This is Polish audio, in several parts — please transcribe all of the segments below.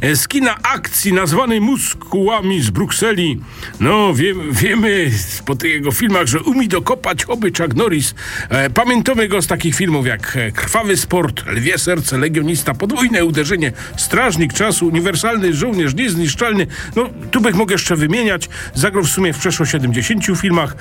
e, z kina akcji nazwany Muskułami z Brukseli. No, wie, wiemy po tych jego filmach, że umie dokopać oby Chuck Norris. E, pamiętamy go z takich filmów jak e, Krwawy Sport, Lwie Serce, Legionista, Podwójne Uderzenie, Strażnik Czasu, Uniwersalny Żołnierz, Niezniszczalny. No, tu bych mógł jeszcze wymieniać. Zagrał w sumie w przeszło 70 filmach.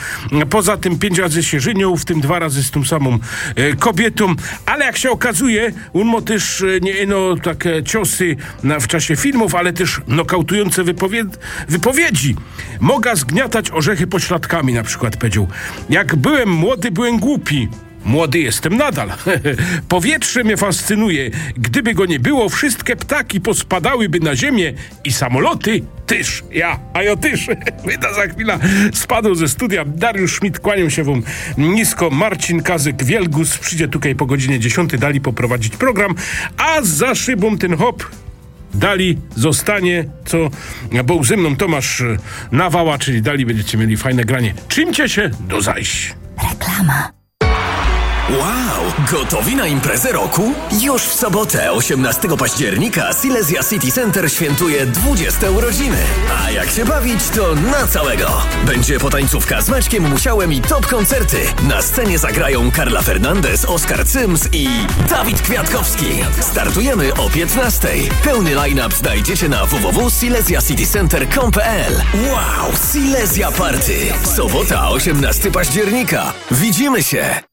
Poza tym pięć razy się żenią, w tym dwa razy z tą samą e, kobietą. Ale jak się okazuje, on ma też e, nie no takie ciosy na, w czasie filmów, ale też nokautujące wypowied wypowiedzi. Mogę zgniatać orzechy pośladkami, na przykład powiedział. Jak byłem młody, byłem głupi. Młody jestem nadal. Powietrze mnie fascynuje. Gdyby go nie było, wszystkie ptaki pospadałyby na ziemię i samoloty tyż. Ja, a ja tyż. Wyda za chwilę spadł ze studia. Dariusz Schmidt, kłaniam się wam nisko. Marcin Kazyk-Wielgus przyjdzie tutaj po godzinie 10. Dali poprowadzić program, a za szybą ten hop Dali zostanie, co bo ze mną Tomasz Nawała, czyli Dali będziecie mieli fajne granie. Czymcie się do zajść. Reklama. Wow! Gotowi na imprezę roku? Już w sobotę, 18 października, Silesia City Center świętuje 20 urodziny. A jak się bawić, to na całego. Będzie potańcówka z Maćkiem Musiałem i top koncerty. Na scenie zagrają Karla Fernandez, Oskar Cyms i Dawid Kwiatkowski. Startujemy o 15. Pełny line-up znajdziecie na www.silesiacitycenter.com.pl Wow! Silesia Party! Sobota, 18 października. Widzimy się!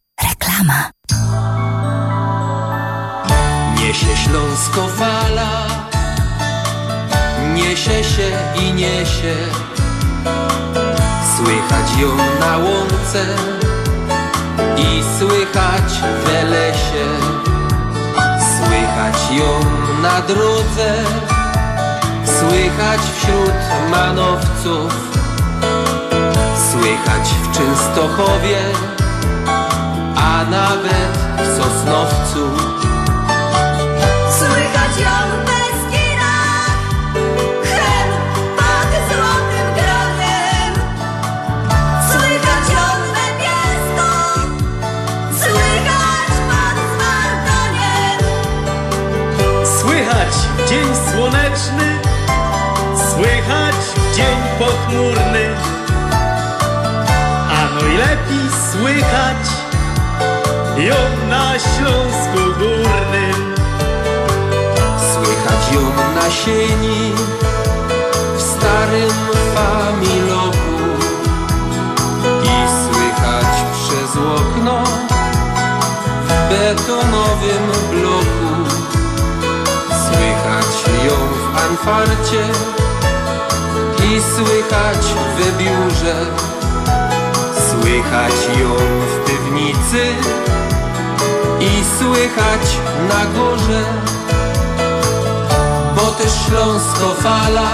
Reklama. Niesie Śląsko fala, niesie się i niesie. Słychać ją na łące i słychać w lesie. Słychać ją na drodze, słychać wśród manowców. Słychać w Częstochowie, a nawet w Sosnowcu. Słychać ją w Beskidach, hen pod Złotym Grodem. Słychać ją we Biesku, słychać pod Zmartoniem. Słychać w dzień słoneczny, słychać w dzień pochmurny, a no i lepiej słychać ją na Śląsku Górnym. Słychać ją na sieni w starym familoku i słychać przez okno w betonowym bloku. Słychać ją w anfarcie i słychać w biurze. Słychać ją w piwnicy i słychać na górze, bo też Śląsko fala,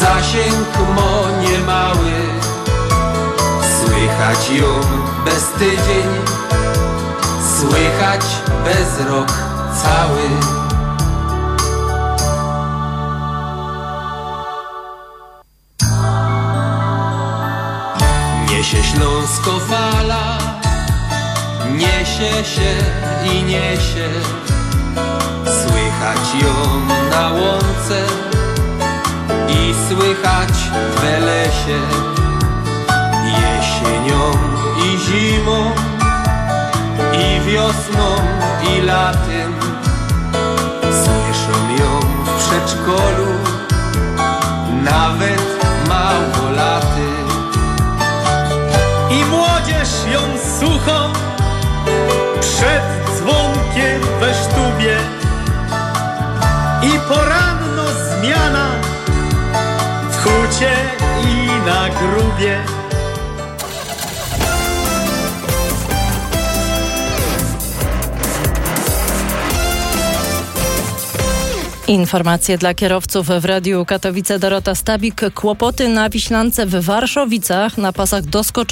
zasięg mo niemały. Słychać ją bez tydzień, słychać bez rok cały. Niesie Śląsko fala, niesie się i niesie. Słychać ją na łące i słychać w lesie. Jesienią i zimą, i wiosną i latem. Słyszą ją w przedszkolu, nawet małolaty. I młodzież ją suchą przed dzwonkiem we sztubie i poranno zmiana w hucie i na grubie. Informacje dla kierowców w Radiu Katowice Dorota Stabik. Kłopoty na Wiślance w Warszowicach na pasach doskoczowa